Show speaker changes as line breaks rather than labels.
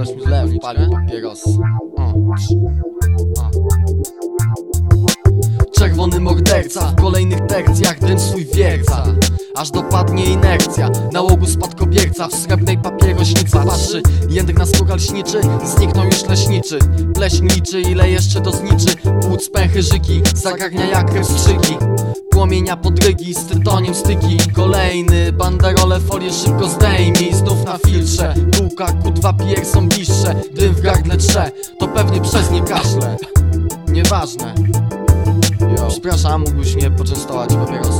Podasz mi lew, palił papieros. Czerwony morderca w kolejnych tercjach swój wierca Aż dopadnie inercja Nałogu spadkobierca w srebrnej papierośnicy Patrzy, jędrek na skóral śniczy Zniknął już leśniczy. Pleśń liczy ile jeszcze to zniczy? Płuc pęchy żyki Zagarnia jak krew strzyki Płomienia podrygi z tytoniem styki Kolejny banderole folię szybko zdejmij Znów na filtrze Bułka, Q2 PR są bliższe Dym w gardle trze To pewnie przez nie kaszle Nieważne Jo. Przepraszam, mógłbyś mnie poczęstować papierosem?